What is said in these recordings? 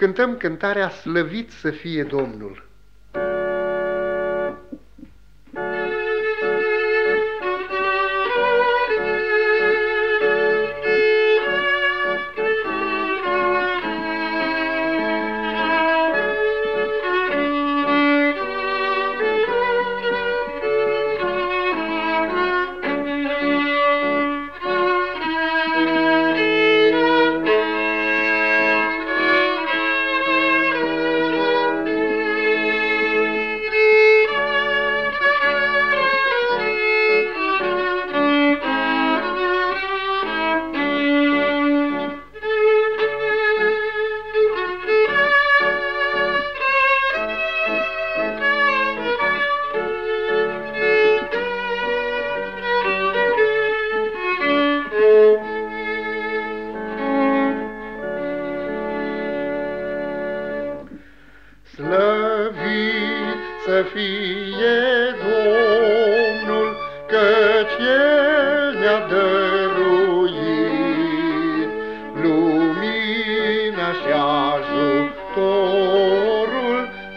cântăm cântarea Slăvit să fie Domnul. Slăvit să fie Domnul, căci El ne-a dăruit. Lumina și ajutorul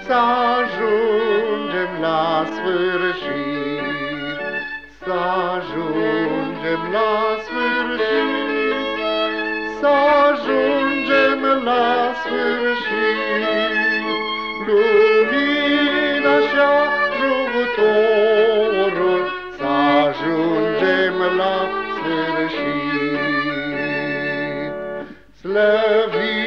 să ajungem la sfârșit, să ajungem la sfârșit, să ajungem la sfârșit. sheep. Slavi